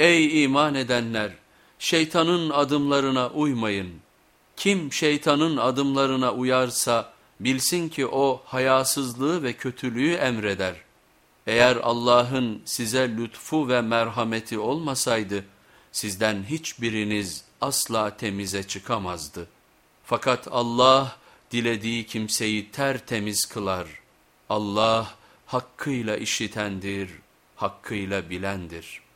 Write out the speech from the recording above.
Ey iman edenler! Şeytanın adımlarına uymayın. Kim şeytanın adımlarına uyarsa bilsin ki o hayasızlığı ve kötülüğü emreder. Eğer Allah'ın size lütfu ve merhameti olmasaydı sizden hiçbiriniz asla temize çıkamazdı. Fakat Allah dilediği kimseyi tertemiz kılar. Allah hakkıyla işitendir, hakkıyla bilendir.''